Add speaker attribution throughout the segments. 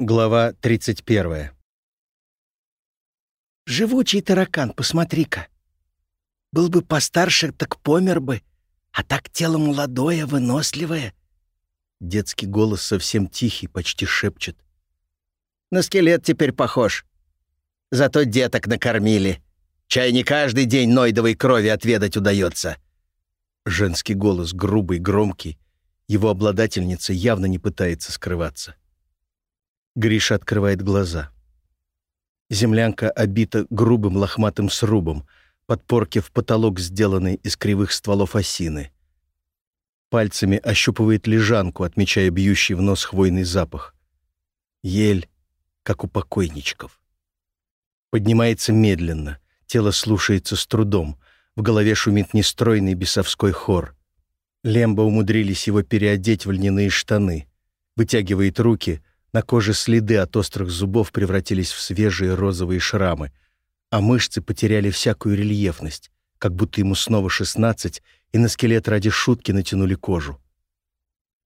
Speaker 1: Глава 31.
Speaker 2: «Живучий таракан, посмотри-ка. Был бы постарше, так помер бы, а так тело молодое, выносливое».
Speaker 1: Детский голос совсем тихий, почти шепчет.
Speaker 2: «На скелет теперь похож. Зато деток накормили. Чай не каждый день нойдовой крови отведать удается».
Speaker 1: Женский голос грубый, громкий. Его обладательница явно не пытается скрываться. Гриша открывает глаза. Землянка обита грубым лохматым срубом, подпорки в потолок, сделанный из кривых стволов осины. Пальцами ощупывает лежанку, отмечая бьющий в нос хвойный запах. Ель, как у покойничков. Поднимается медленно, тело слушается с трудом, в голове шумит нестройный бесовской хор. Лембо умудрились его переодеть в льняные штаны. Вытягивает руки, на коже следы от острых зубов превратились в свежие розовые шрамы, а мышцы потеряли всякую рельефность, как будто ему снова 16, и на скелет ради шутки натянули кожу.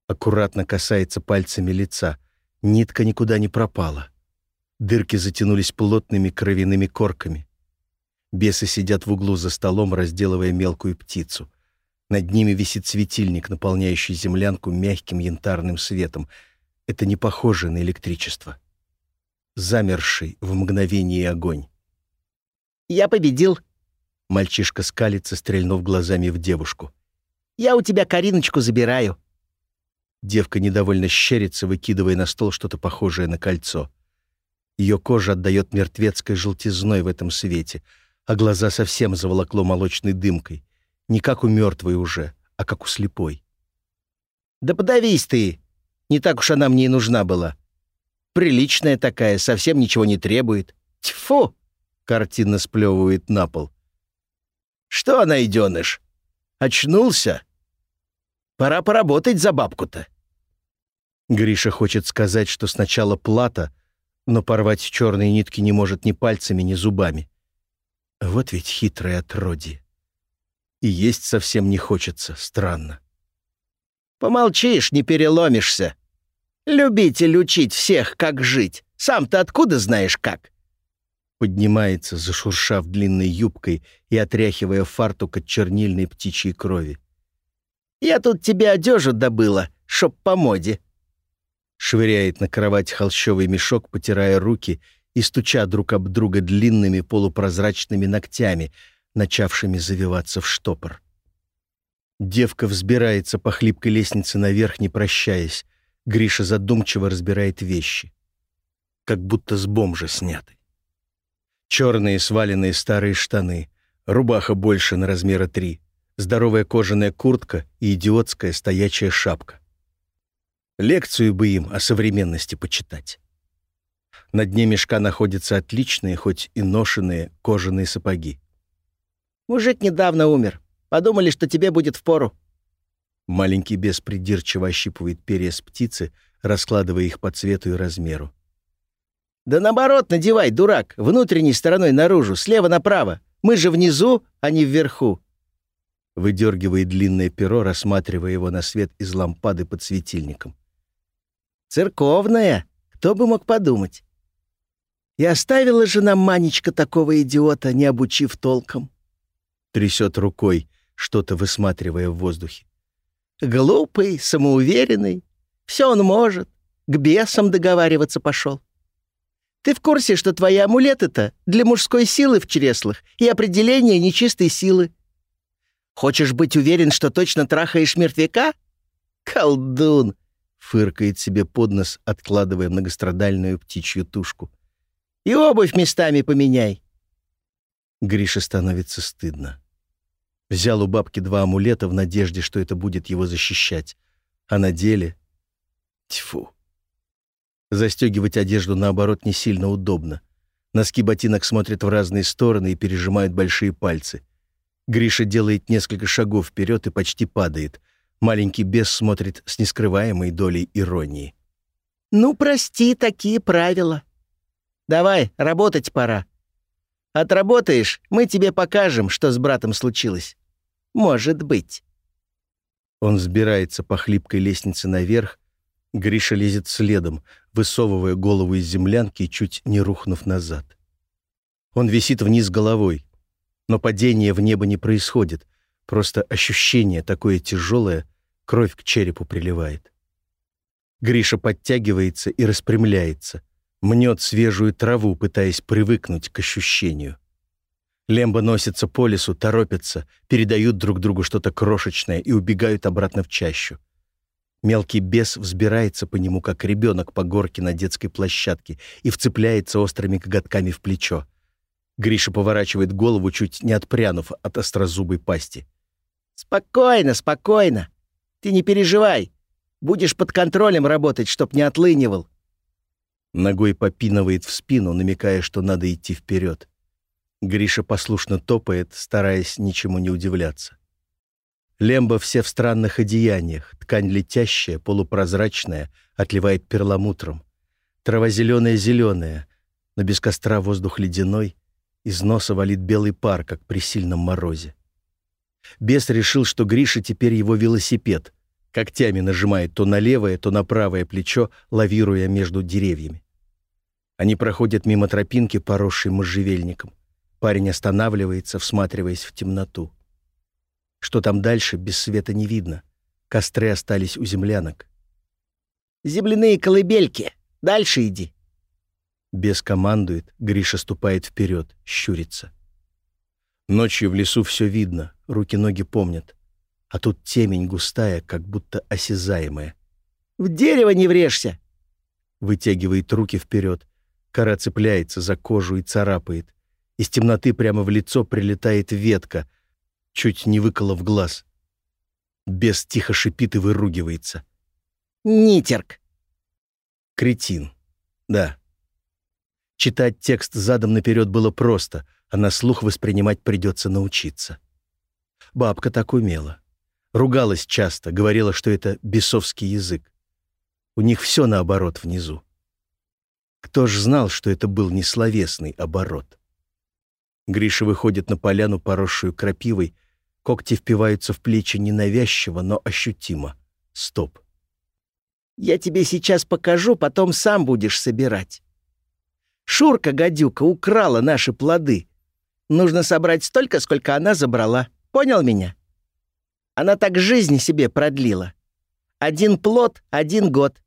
Speaker 1: Аккуратно касается пальцами лица. Нитка никуда не пропала. Дырки затянулись плотными кровяными корками. Бесы сидят в углу за столом, разделывая мелкую птицу. Над ними висит светильник, наполняющий землянку мягким янтарным светом — это не похоже на электричество. Замерший в мгновение огонь.
Speaker 2: «Я победил!»
Speaker 1: Мальчишка скалится, стрельнув глазами в девушку.
Speaker 2: «Я у тебя Кариночку забираю!»
Speaker 1: Девка недовольно щерится, выкидывая на стол что-то похожее на кольцо. Ее кожа отдает мертвецкой желтизной в этом свете, а глаза совсем заволокло молочной дымкой. Не как у мертвой уже, а как у слепой.
Speaker 2: «Да подавись ты!» Не так уж она мне и нужна была. Приличная такая, совсем ничего не требует. Тьфу!» — картинно сплевывает на пол. «Что, найденыш? Очнулся? Пора поработать за бабку-то».
Speaker 1: Гриша хочет сказать, что сначала плата, но порвать черные нитки не может ни пальцами, ни зубами. Вот ведь хитрое отродье. И есть совсем не хочется, странно.
Speaker 2: «Помолчишь, не переломишься», Любитель учить всех, как жить. Сам-то откуда знаешь как?»
Speaker 1: Поднимается, зашуршав длинной юбкой и отряхивая фартук от чернильной птичьей крови.
Speaker 2: «Я тут тебе одежу добыла, чтоб по моде».
Speaker 1: Швыряет на кровать холщовый мешок, потирая руки и стуча друг об друга длинными полупрозрачными ногтями, начавшими завиваться в штопор. Девка взбирается по хлипкой лестнице наверх, не прощаясь. Гриша задумчиво разбирает вещи. Как будто с бомжа сняты. Черные сваленные старые штаны, рубаха больше на размера три, здоровая кожаная куртка и идиотская стоячая шапка. Лекцию бы им о современности почитать. На дне мешка находятся отличные, хоть и ношенные, кожаные сапоги.
Speaker 2: «Мужик недавно умер. Подумали, что тебе будет впору»,
Speaker 1: Маленький бес придирчиво ощипывает перья с птицы, раскладывая их по цвету и размеру.
Speaker 2: «Да наоборот надевай, дурак, внутренней стороной наружу, слева направо. Мы же внизу, а не вверху».
Speaker 1: Выдергивает длинное перо, рассматривая его на свет из лампады под светильником.
Speaker 2: «Церковная? Кто бы мог подумать? И оставила же нам Манечка такого идиота, не обучив толком».
Speaker 1: Трясет рукой, что-то высматривая в воздухе.
Speaker 2: Глупый, самоуверенный. Все он может. К бесам договариваться пошел. Ты в курсе, что твои амулеты-то для мужской силы в чреслах и определения нечистой силы? Хочешь быть уверен, что точно трахаешь мертвяка? Колдун!» — фыркает себе под нос, откладывая многострадальную птичью тушку. «И обувь местами поменяй!»
Speaker 1: Грише становится стыдно. Взял у бабки два амулета в надежде, что это будет его защищать. А на деле... Тьфу. Застегивать одежду, наоборот, не сильно удобно. Носки ботинок смотрят в разные стороны и пережимают большие пальцы. Гриша делает несколько шагов вперед и почти падает. Маленький бес смотрит с нескрываемой долей иронии.
Speaker 2: «Ну, прости, такие правила. Давай, работать пора. Отработаешь, мы тебе покажем, что с братом случилось». Может быть».
Speaker 1: Он взбирается по хлипкой лестнице наверх. Гриша лезет следом, высовывая голову из землянки чуть не рухнув назад. Он висит вниз головой, но падение в небо не происходит, просто ощущение такое тяжелое, кровь к черепу приливает. Гриша подтягивается и распрямляется, мнет свежую траву, пытаясь привыкнуть к ощущению. Лемба носится по лесу, торопятся, передают друг другу что-то крошечное и убегают обратно в чащу. Мелкий бес взбирается по нему, как ребенок по горке на детской площадке, и вцепляется острыми коготками в плечо. Гриша поворачивает голову, чуть не отпрянув от острозубой пасти.
Speaker 2: «Спокойно, спокойно. Ты не переживай. Будешь под контролем работать, чтоб не отлынивал».
Speaker 1: Ногой попинывает в спину, намекая, что надо идти вперед. Гриша послушно топает, стараясь ничему не удивляться. Лемба все в странных одеяниях, ткань летящая, полупрозрачная, отливает перламутром. Трава зеленая-зеленая, но без костра воздух ледяной, из носа валит белый пар, как при сильном морозе. Бес решил, что Гриша теперь его велосипед. Когтями нажимает то на левое, то на правое плечо, лавируя между деревьями. Они проходят мимо тропинки, поросшей можжевельником. Парень останавливается, всматриваясь в темноту. Что там дальше, без света не видно. Костры остались у землянок.
Speaker 2: «Земляные колыбельки. Дальше иди».
Speaker 1: Бес командует, Гриша ступает вперед, щурится. Ночью в лесу все видно, руки-ноги помнят. А тут темень густая, как будто осязаемая.
Speaker 2: «В дерево не врежься!»
Speaker 1: Вытягивает руки вперед. Кора цепляется за кожу и царапает. Из темноты прямо в лицо прилетает ветка — чуть не выколов глаз. Бес тихо шипит и выругивается.
Speaker 2: «Нитерк!»
Speaker 1: Кретин. Да. Читать текст задом наперед было просто, а на слух воспринимать придется научиться. Бабка так умела. Ругалась часто, говорила, что это бесовский язык. У них все наоборот внизу. Кто ж знал, что это был не словесный оборот? Гриша выходит на поляну, поросшую крапивой, Когти впиваются в плечи ненавязчиво, но ощутимо. Стоп.
Speaker 2: «Я тебе сейчас покажу, потом сам будешь собирать. Шурка, гадюка, украла наши плоды. Нужно собрать столько, сколько она забрала. Понял меня? Она так жизнь себе продлила. Один плод — один год.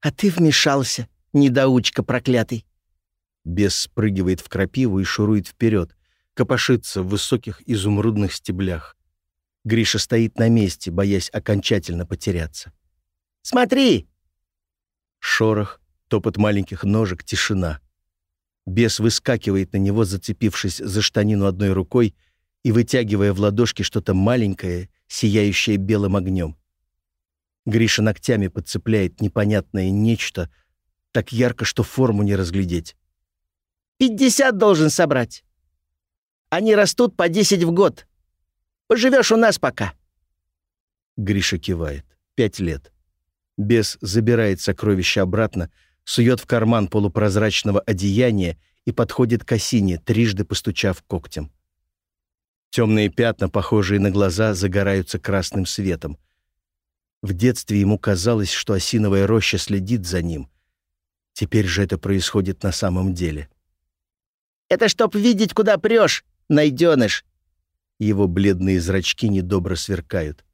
Speaker 2: А ты вмешался, недоучка проклятый».
Speaker 1: Бес спрыгивает в крапиву и шурует вперед, копошится в высоких изумрудных стеблях. Гриша стоит на месте, боясь окончательно потеряться.
Speaker 2: «Смотри!»
Speaker 1: Шорох, топот маленьких ножек, тишина. Бес выскакивает на него, зацепившись за штанину одной рукой и вытягивая в ладошки что-то маленькое, сияющее белым огнем. Гриша ногтями подцепляет непонятное нечто, так ярко, что форму не разглядеть.
Speaker 2: «Пятьдесят должен собрать. Они растут по десять в год. Поживешь у нас пока».
Speaker 1: Гриша кивает. Пять лет. Бес забирает сокровище обратно, сует в карман полупрозрачного одеяния и подходит к осине, трижды постучав когтем. Темные пятна, похожие на глаза, загораются красным светом. В детстве ему казалось, что осиновая роща следит за ним. Теперь же это происходит на самом деле.
Speaker 2: «Это чтоб видеть, куда прешь, найденыш!»
Speaker 1: Его бледные зрачки недобро сверкают.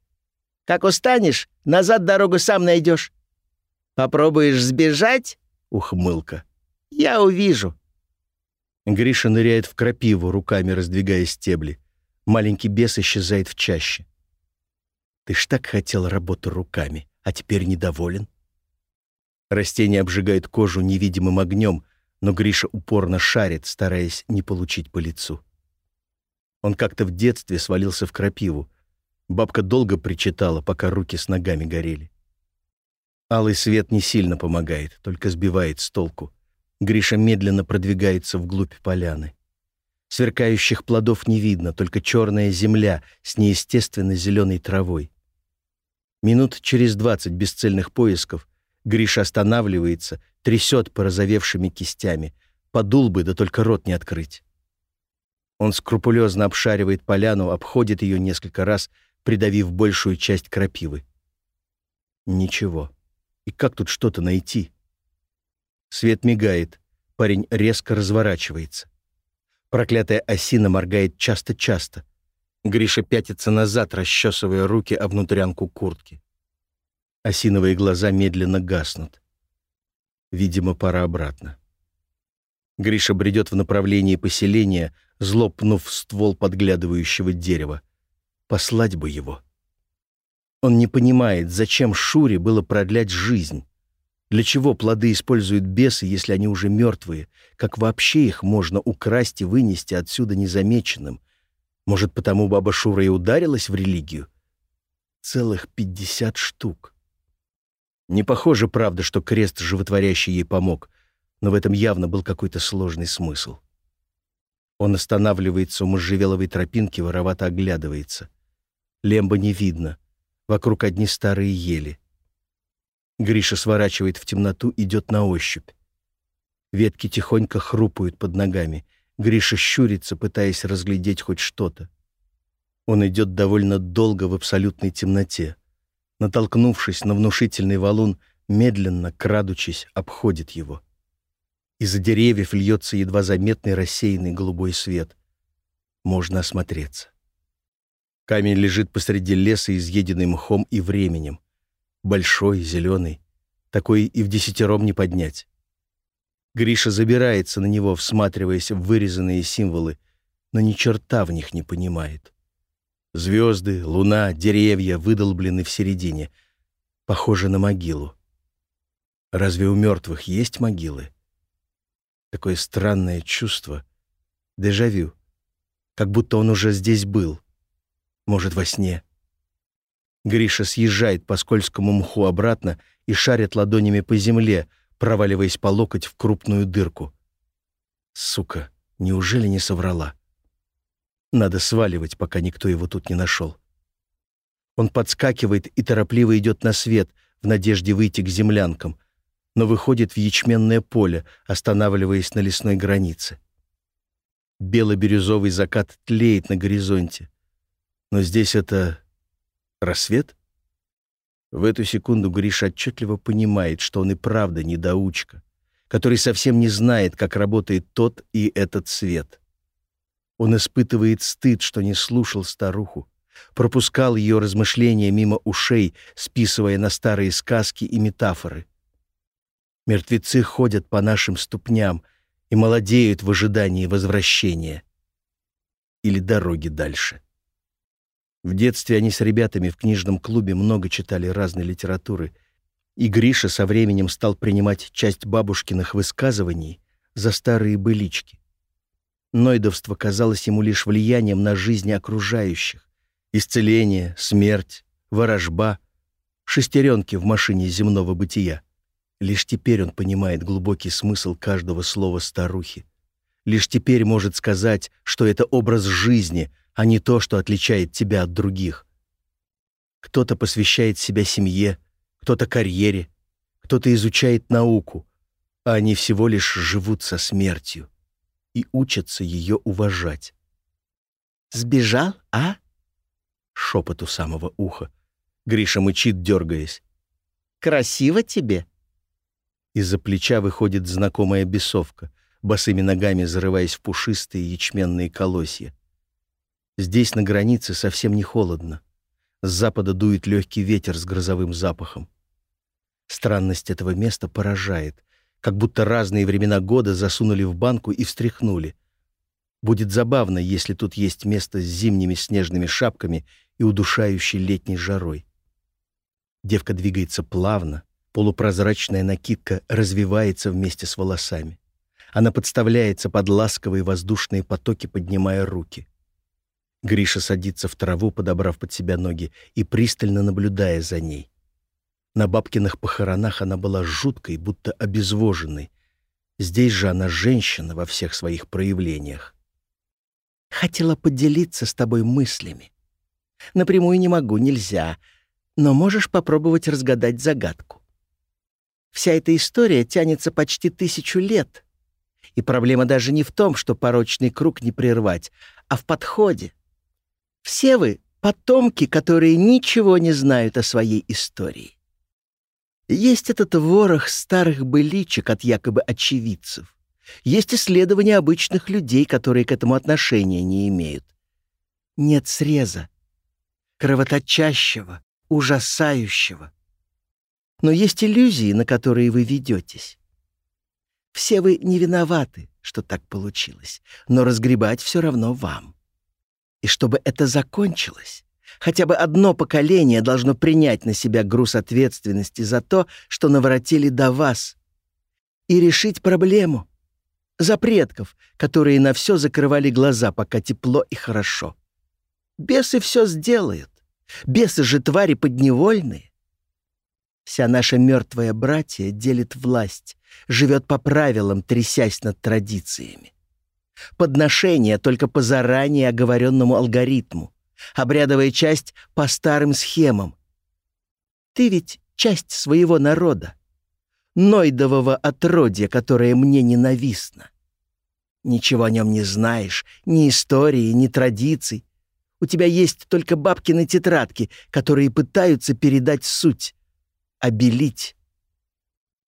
Speaker 2: «Как устанешь, назад дорогу сам найдешь. Попробуешь сбежать?» — ухмылка. «Я увижу».
Speaker 1: Гриша ныряет в крапиву, руками раздвигая стебли. Маленький бес исчезает в чаще. «Ты ж так хотел работу руками, а теперь недоволен?» Растение обжигает кожу невидимым огнем, но Гриша упорно шарит, стараясь не получить по лицу. Он как-то в детстве свалился в крапиву. Бабка долго причитала, пока руки с ногами горели. Алый свет не сильно помогает, только сбивает с толку. Гриша медленно продвигается вглубь поляны. Сверкающих плодов не видно, только черная земля с неестественно зеленой травой. Минут через двадцать бесцельных поисков Гриша останавливается, трясет порозовевшими кистями. Подул бы, да только рот не открыть. Он скрупулезно обшаривает поляну, обходит ее несколько раз, придавив большую часть крапивы. Ничего. И как тут что-то найти? Свет мигает. Парень резко разворачивается. Проклятая осина моргает часто-часто. Гриша пятится назад, расчесывая руки о внутрянку куртки. Осиновые глаза медленно гаснут. Видимо, пора обратно. Гриша бредет в направлении поселения, злопнув ствол подглядывающего дерева. Послать бы его. Он не понимает, зачем Шуре было продлять жизнь. Для чего плоды используют бесы, если они уже мертвые? Как вообще их можно украсть и вынести отсюда незамеченным? Может, потому баба Шура и ударилась в религию? Целых пятьдесят штук. Не похоже, правда, что крест животворящий ей помог, но в этом явно был какой-то сложный смысл. Он останавливается у можжевеловой тропинки, воровато оглядывается. Лемба не видно. Вокруг одни старые ели. Гриша сворачивает в темноту, идет на ощупь. Ветки тихонько хрупают под ногами. Гриша щурится, пытаясь разглядеть хоть что-то. Он идет довольно долго в абсолютной темноте. Натолкнувшись на внушительный валун, медленно, крадучись, обходит его. Из-за деревьев льется едва заметный рассеянный голубой свет. Можно осмотреться. Камень лежит посреди леса, изъеденный мхом и временем. Большой, зеленый. Такой и в десятером не поднять. Гриша забирается на него, всматриваясь в вырезанные символы, но ни черта в них не понимает. Звезды, луна, деревья выдолблены в середине. Похоже на могилу. Разве у мертвых есть могилы? Такое странное чувство. Дежавю. Как будто он уже здесь был. Может, во сне. Гриша съезжает по скользкому мху обратно и шарит ладонями по земле, проваливаясь по локоть в крупную дырку. Сука, неужели не соврала? Надо сваливать, пока никто его тут не нашел. Он подскакивает и торопливо идет на свет, в надежде выйти к землянкам, но выходит в ячменное поле, останавливаясь на лесной границе. Бело-бирюзовый закат тлеет на горизонте. Но здесь это Рассвет? В эту секунду Гриша отчетливо понимает, что он и правда недоучка, который совсем не знает, как работает тот и этот свет. Он испытывает стыд, что не слушал старуху, пропускал ее размышления мимо ушей, списывая на старые сказки и метафоры. Мертвецы ходят по нашим ступням и молодеют в ожидании возвращения или дороги дальше. В детстве они с ребятами в книжном клубе много читали разной литературы, и Гриша со временем стал принимать часть бабушкиных высказываний за старые былички. Нойдовство казалось ему лишь влиянием на жизнь окружающих. Исцеление, смерть, ворожба, шестеренки в машине земного бытия. Лишь теперь он понимает глубокий смысл каждого слова старухи. Лишь теперь может сказать, что это образ жизни — а не то, что отличает тебя от других. Кто-то посвящает себя семье, кто-то карьере, кто-то изучает науку, а они всего лишь живут со смертью и учатся ее уважать.
Speaker 2: «Сбежал, а?»
Speaker 1: Шепот у самого уха. Гриша мычит, дергаясь.
Speaker 2: «Красиво тебе?»
Speaker 1: Из-за плеча выходит знакомая бесовка, босыми ногами зарываясь в пушистые ячменные колосья. Здесь, на границе, совсем не холодно. С запада дует легкий ветер с грозовым запахом. Странность этого места поражает, как будто разные времена года засунули в банку и встряхнули. Будет забавно, если тут есть место с зимними снежными шапками и удушающей летней жарой. Девка двигается плавно, полупрозрачная накидка развивается вместе с волосами. Она подставляется под ласковые воздушные потоки, поднимая руки. Гриша садится в траву, подобрав под себя ноги, и пристально наблюдая за ней. На бабкиных похоронах она была жуткой, будто обезвоженной. Здесь же она женщина во всех своих проявлениях.
Speaker 2: «Хотела поделиться с тобой мыслями. Напрямую не могу, нельзя, но можешь попробовать разгадать загадку. Вся эта история тянется почти тысячу лет, и проблема даже не в том, что порочный круг не прервать, а в подходе. Все вы — потомки, которые ничего не знают о своей истории. Есть этот ворох старых быличек от якобы очевидцев. Есть исследования обычных людей, которые к этому отношения не имеют. Нет среза, кровоточащего, ужасающего. Но есть иллюзии, на которые вы ведетесь. Все вы не виноваты, что так получилось, но разгребать все равно вам. И чтобы это закончилось, хотя бы одно поколение должно принять на себя груз ответственности за то, что наворотили до вас, и решить проблему. За предков, которые на все закрывали глаза, пока тепло и хорошо. Бесы все сделают. Бесы же твари подневольные. Вся наша мертвая братья делит власть, живет по правилам, трясясь над традициями. Подношение только по заранее оговоренному алгоритму, обрядовая часть по старым схемам. Ты ведь часть своего народа, нойдового отродья, которое мне ненавистно. Ничего о нем не знаешь, ни истории, ни традиций. У тебя есть только бабкины тетрадки, которые пытаются передать суть, обелить.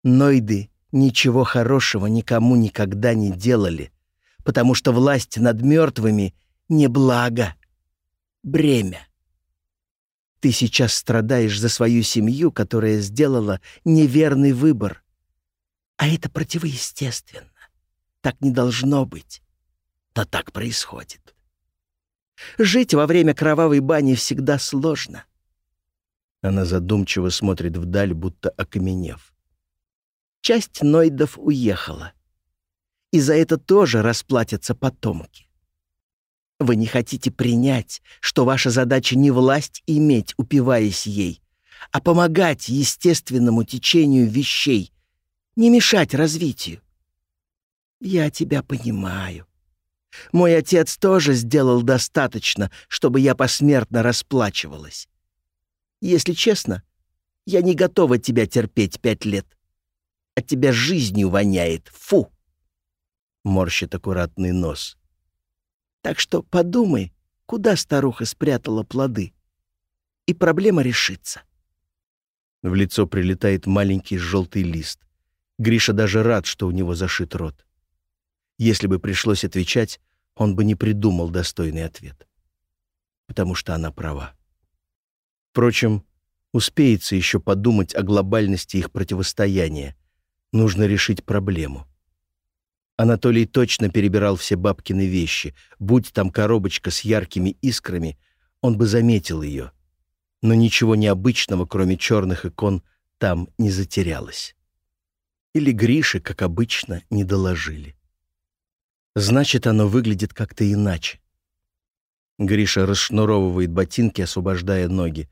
Speaker 2: Нойды ничего хорошего никому никогда не делали, потому что власть над мертвыми — не благо, бремя. Ты сейчас страдаешь за свою семью, которая сделала неверный выбор. А это противоестественно. Так не должно быть. Да так происходит. Жить во время кровавой бани всегда сложно.
Speaker 1: Она задумчиво смотрит вдаль, будто окаменев.
Speaker 2: Часть Нойдов уехала. И за это тоже расплатятся потомки. Вы не хотите принять, что ваша задача не власть иметь, упиваясь ей, а помогать естественному течению вещей, не мешать развитию. Я тебя понимаю. Мой отец тоже сделал достаточно, чтобы я посмертно расплачивалась. Если честно, я не готова тебя терпеть пять лет. От тебя жизнью воняет. Фу!» Морщит аккуратный нос. «Так что подумай, куда старуха спрятала плоды, и проблема решится».
Speaker 1: В лицо прилетает маленький желтый лист. Гриша даже рад, что у него зашит рот. Если бы пришлось отвечать, он бы не придумал достойный ответ. Потому что она права. Впрочем, успеется еще подумать о глобальности их противостояния. Нужно решить проблему. Анатолий точно перебирал все бабкины вещи. Будь там коробочка с яркими искрами, он бы заметил ее. Но ничего необычного, кроме черных икон, там не затерялось. Или Грише, как обычно, не доложили. Значит, оно выглядит как-то иначе. Гриша расшнуровывает ботинки, освобождая ноги.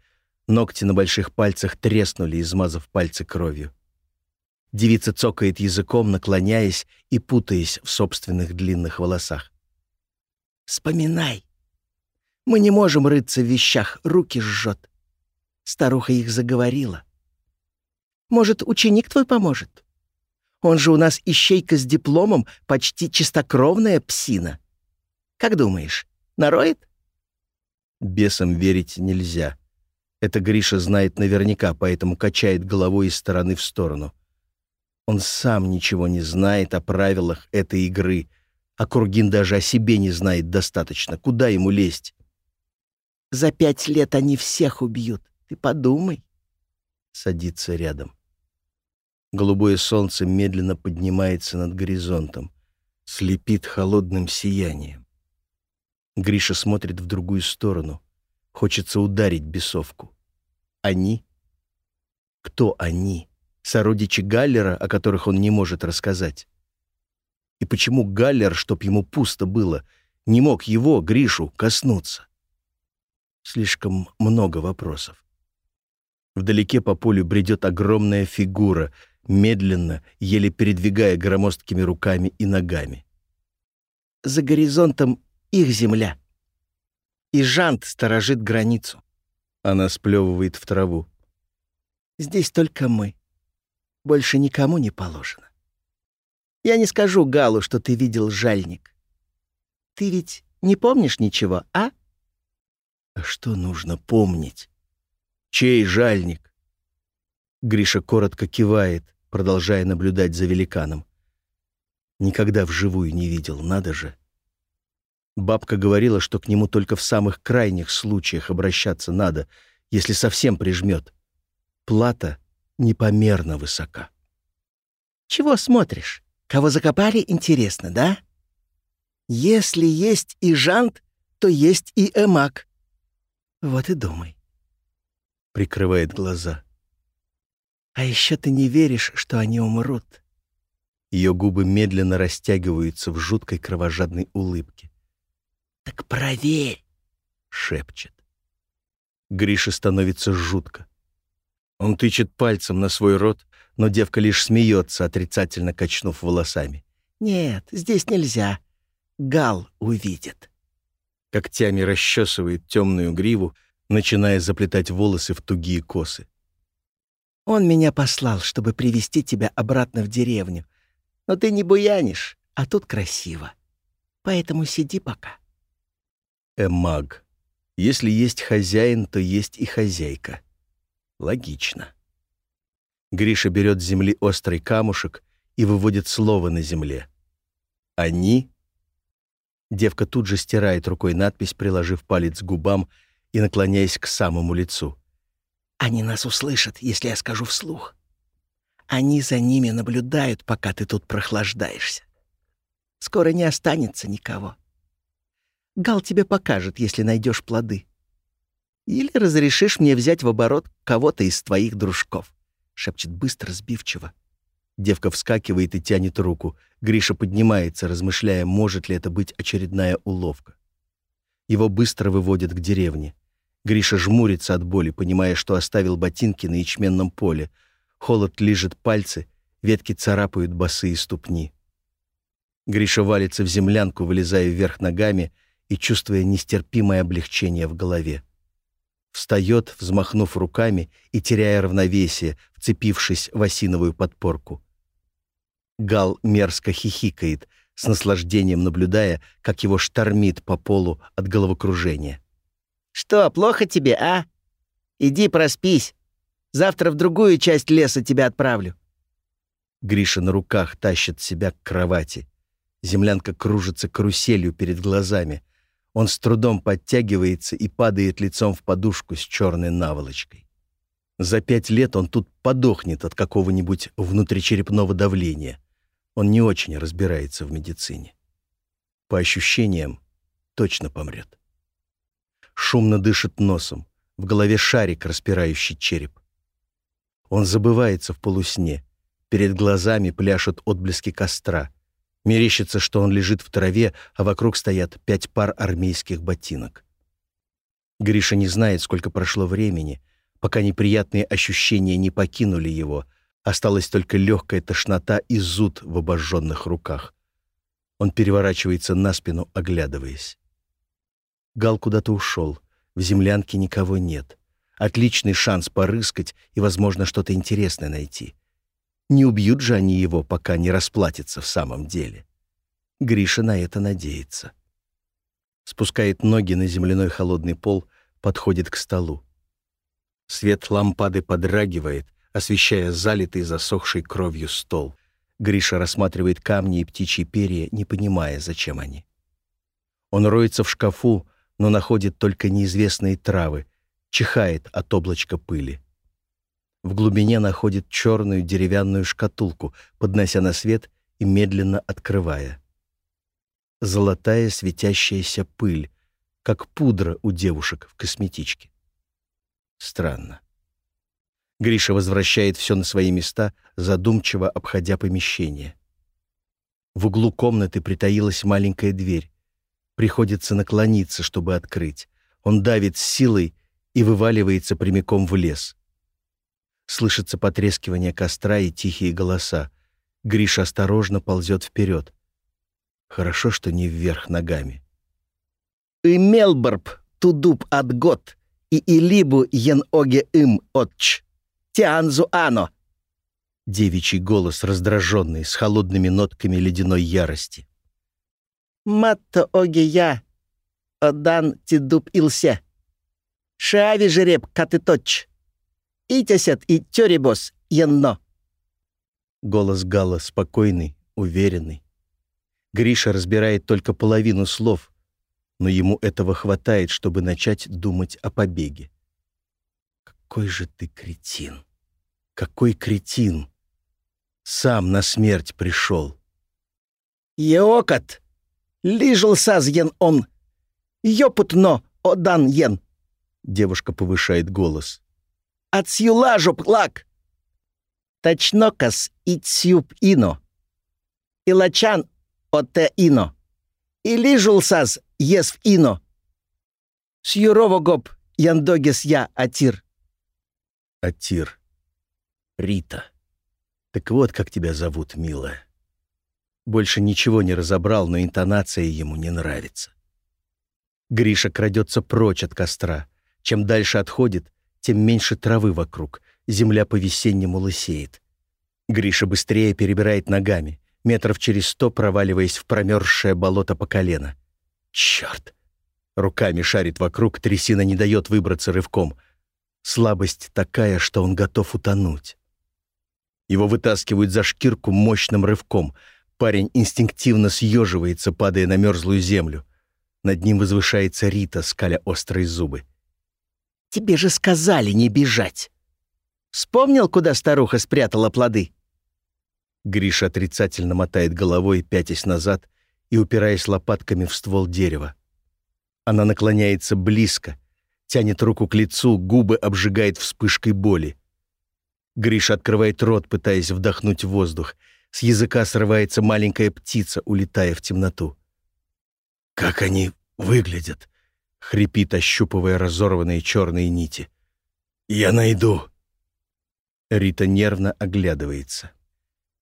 Speaker 1: Ногти на больших пальцах треснули, измазав пальцы кровью. Девица цокает языком, наклоняясь и путаясь в собственных длинных волосах.
Speaker 2: «Вспоминай. Мы не можем рыться в вещах, руки жжет. Старуха их заговорила. Может, ученик твой поможет? Он же у нас ищейка с дипломом, почти чистокровная псина. Как думаешь, нароет?»
Speaker 1: Бесам верить нельзя. Это Гриша знает наверняка, поэтому качает головой из стороны в сторону. Он сам ничего не знает о правилах этой игры, а Кургин даже о себе не знает достаточно. Куда ему лезть?
Speaker 2: «За пять лет они всех убьют. Ты подумай».
Speaker 1: Садится рядом. Голубое солнце медленно поднимается над горизонтом, слепит холодным сиянием. Гриша смотрит в другую сторону. Хочется ударить бесовку. Они? Кто они? Сородичи Галлера, о которых он не может рассказать. И почему Галлер, чтоб ему пусто было, не мог его, Гришу, коснуться? Слишком много вопросов. Вдалеке по полю бредет огромная фигура, медленно, еле передвигая громоздкими руками и ногами.
Speaker 2: За горизонтом их земля. И Жант сторожит границу.
Speaker 1: Она сплевывает в траву.
Speaker 2: «Здесь только мы. Больше никому не положено. Я не скажу Галу, что ты видел жальник. Ты ведь не помнишь ничего, а?»
Speaker 1: «А что нужно помнить? Чей жальник?» Гриша коротко кивает, продолжая наблюдать за великаном. Никогда вживую не видел, надо же. Бабка говорила, что к нему только в самых крайних случаях обращаться надо, если совсем прижмет. Плата непомерно высока.
Speaker 2: «Чего смотришь? Кого закопали, интересно, да? Если есть и Жант, то есть и Эмак. Вот и думай».
Speaker 1: Прикрывает глаза.
Speaker 2: «А еще ты не веришь, что они умрут».
Speaker 1: Ее губы медленно растягиваются в жуткой кровожадной улыбке.
Speaker 2: «Так проверь!»
Speaker 1: — шепчет. Грише становится жутко. Он тычет пальцем на свой рот, но девка лишь смеется, отрицательно качнув волосами.
Speaker 2: «Нет, здесь нельзя. Гал увидит».
Speaker 1: Когтями расчесывает темную гриву, начиная заплетать волосы в тугие косы.
Speaker 2: «Он меня послал, чтобы привести тебя обратно в деревню. Но ты не буянишь, а тут красиво. Поэтому сиди пока».
Speaker 1: Эмаг. Если есть хозяин, то есть и хозяйка. Логично. Гриша берет с земли острый камушек и выводит слово на земле. «Они?» Девка тут же стирает рукой надпись, приложив палец к губам и наклоняясь к самому лицу.
Speaker 2: «Они нас услышат, если я скажу вслух. Они за ними наблюдают, пока ты тут прохлаждаешься. Скоро не останется никого. Гал тебе покажет, если найдешь плоды. Или разрешишь мне взять в оборот кого-то из твоих дружков», — шепчет быстро, сбивчиво.
Speaker 1: Девка вскакивает и тянет руку. Гриша поднимается, размышляя, может ли это быть очередная уловка. Его быстро выводят к деревне. Гриша жмурится от боли, понимая, что оставил ботинки на ячменном поле. Холод лижет пальцы, ветки царапают босые ступни. Гриша валится в землянку, вылезая вверх ногами — и чувствуя нестерпимое облегчение в голове. Встает, взмахнув руками и теряя равновесие, вцепившись в осиновую подпорку. Гал мерзко хихикает, с наслаждением наблюдая, как его штормит по полу от головокружения.
Speaker 2: «Что, плохо тебе, а? Иди проспись. Завтра в другую часть леса тебя отправлю».
Speaker 1: Гриша на руках тащит себя к кровати. Землянка кружится каруселью перед глазами — он с трудом подтягивается и падает лицом в подушку с черной наволочкой. За пять лет он тут подохнет от какого-нибудь внутричерепного давления. Он не очень разбирается в медицине. По ощущениям, точно помрет. Шумно дышит носом, в голове шарик, распирающий череп. Он забывается в полусне, перед глазами пляшут отблески костра — Мерещится, что он лежит в траве, а вокруг стоят пять пар армейских ботинок. Гриша не знает, сколько прошло времени, пока неприятные ощущения не покинули его, осталась только легкая тошнота и зуд в обожженных руках. Он переворачивается на спину, оглядываясь. Гал куда-то ушел, в землянке никого нет. Отличный шанс порыскать и, возможно, что-то интересное найти — не убьют же они его, пока не расплатятся в самом деле. Гриша на это надеется. Спускает ноги на земляной холодный пол, подходит к столу. Свет лампады подрагивает, освещая залитый засохшей кровью стол. Гриша рассматривает камни и птичьи перья, не понимая, зачем они. Он роется в шкафу, но находит только неизвестные травы, чихает от облачка пыли. В глубине находит черную деревянную шкатулку, поднося на свет и медленно открывая. Золотая светящаяся пыль, как пудра у девушек в косметичке. Странно. Гриша возвращает все на свои места, задумчиво обходя помещение. В углу комнаты притаилась маленькая дверь. Приходится наклониться, чтобы открыть. Он давит силой и вываливается прямиком в лес. Слышится потрескивание костра и тихие голоса. Гриша осторожно ползет вперед. Хорошо, что не вверх ногами.
Speaker 2: «И Мелборб тудуб от год, и Илибу ен оге им отч. Тианзу ано!»
Speaker 1: Девичий голос, раздраженный, с холодными нотками ледяной ярости.
Speaker 2: «Матто оге я, одан тидуб илсе. Шави жереб катыточ!» Итясят и тёребос енно.
Speaker 1: Голос Гала спокойный, уверенный. Гриша разбирает только половину слов, но ему этого хватает, чтобы начать думать о побеге. Какой же ты кретин! Какой кретин! Сам на смерть пришел.
Speaker 2: Еокот! Лижил сазьен он! Ёпутно одан ен!
Speaker 1: Девушка повышает голос.
Speaker 2: Точнокас итсюб ино. Илачан оте ино. И лижул саз есв ино. Сьюрово гоп яндогес я атир.
Speaker 1: Атир. Рита. Так вот, как тебя зовут, милая. Больше ничего не разобрал, но интонация ему не нравится. Гриша крадется прочь от костра. Чем дальше отходит, тем меньше травы вокруг. Земля по-весеннему лысеет. Гриша быстрее перебирает ногами, метров через сто проваливаясь в промерзшее болото по колено. Черт! Руками шарит вокруг, трясина не дает выбраться рывком. Слабость такая, что он готов утонуть. Его вытаскивают за шкирку мощным рывком. Парень инстинктивно съеживается, падая на мерзлую землю. Над ним возвышается Рита, скаля острые зубы.
Speaker 2: «Тебе же сказали не бежать!» «Вспомнил, куда старуха спрятала плоды?»
Speaker 1: Гриша отрицательно мотает головой, пятясь назад и упираясь лопатками в ствол дерева. Она наклоняется близко, тянет руку к лицу, губы обжигает вспышкой боли. Гриша открывает рот, пытаясь вдохнуть воздух. С языка срывается маленькая птица, улетая в темноту. «Как они выглядят?» — хрипит, ощупывая разорванные черные нити. «Я найду». Рита нервно оглядывается.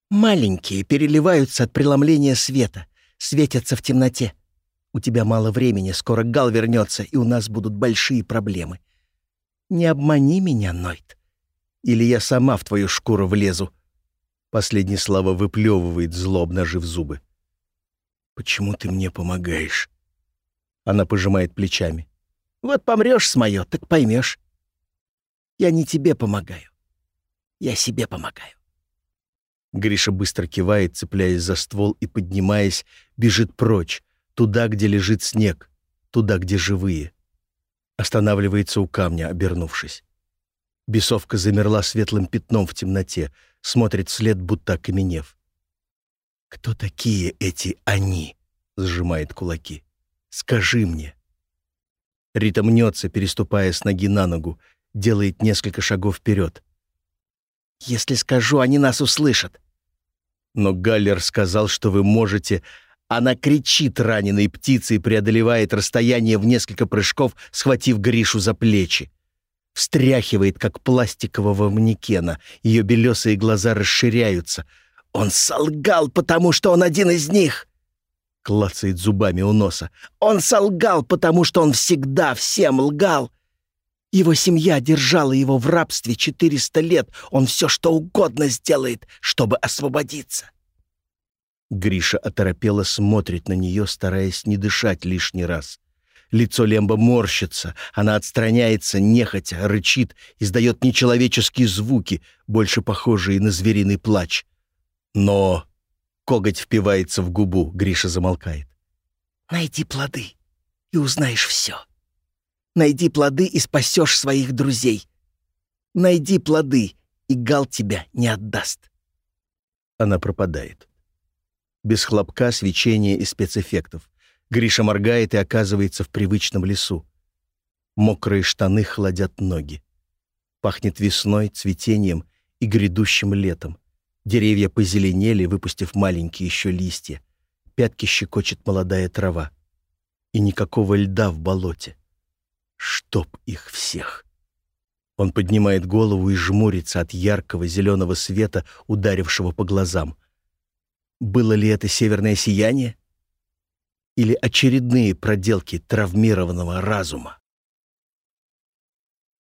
Speaker 2: «Маленькие переливаются от преломления света, светятся в темноте. У тебя мало времени, скоро Гал вернется, и у нас будут большие проблемы. Не обмани меня, Нойт или я сама в твою шкуру влезу». Последний слова выплевывает, зло обнажив зубы. «Почему ты мне помогаешь?» Она пожимает плечами. «Вот помрешь с моё, так поймешь. Я не тебе помогаю. Я себе помогаю». Гриша быстро кивает, цепляясь за ствол и, поднимаясь, бежит прочь, туда, где лежит снег, туда, где живые. Останавливается у камня, обернувшись. Бесовка замерла светлым пятном в темноте, смотрит вслед, будто окаменев. «Кто такие эти «они»?» — сжимает кулаки. «Скажи мне». Рита мнется, переступая с ноги на ногу, делает несколько шагов вперед. «Если скажу, они нас услышат». Но Галлер сказал, что вы можете... Она кричит раненой птицей, преодолевает расстояние в несколько прыжков, схватив Гришу за плечи встряхивает, как пластикового манекена. Ее белесые глаза расширяются. «Он солгал, потому что он один из них!» Клацает зубами у носа. «Он солгал, потому что он всегда всем лгал!» Его семья держала его в рабстве 400 лет. Он все что угодно сделает, чтобы освободиться. Гриша оторопело смотрит на нее, стараясь не дышать лишний раз. Лицо Лемба морщится, она отстраняется, нехотя, рычит, издает нечеловеческие звуки, больше похожие на звериный плач. Но коготь впивается в губу, Гриша замолкает. «Найди плоды, и узнаешь все. Найди плоды и спасешь своих друзей. Найди плоды, и Гал тебя не отдаст». Она пропадает. Без хлопка, свечения и спецэффектов. Гриша моргает и оказывается в привычном лесу. Мокрые штаны холодят ноги. Пахнет весной, цветением и грядущим летом. Деревья позеленели, выпустив маленькие еще листья. Пятки щекочет молодая трава. И никакого льда в болоте. Чтоб их всех! Он поднимает голову и жмурится от яркого зеленого света, ударившего по глазам. Было ли это северное сияние? или очередные проделки травмированного разума.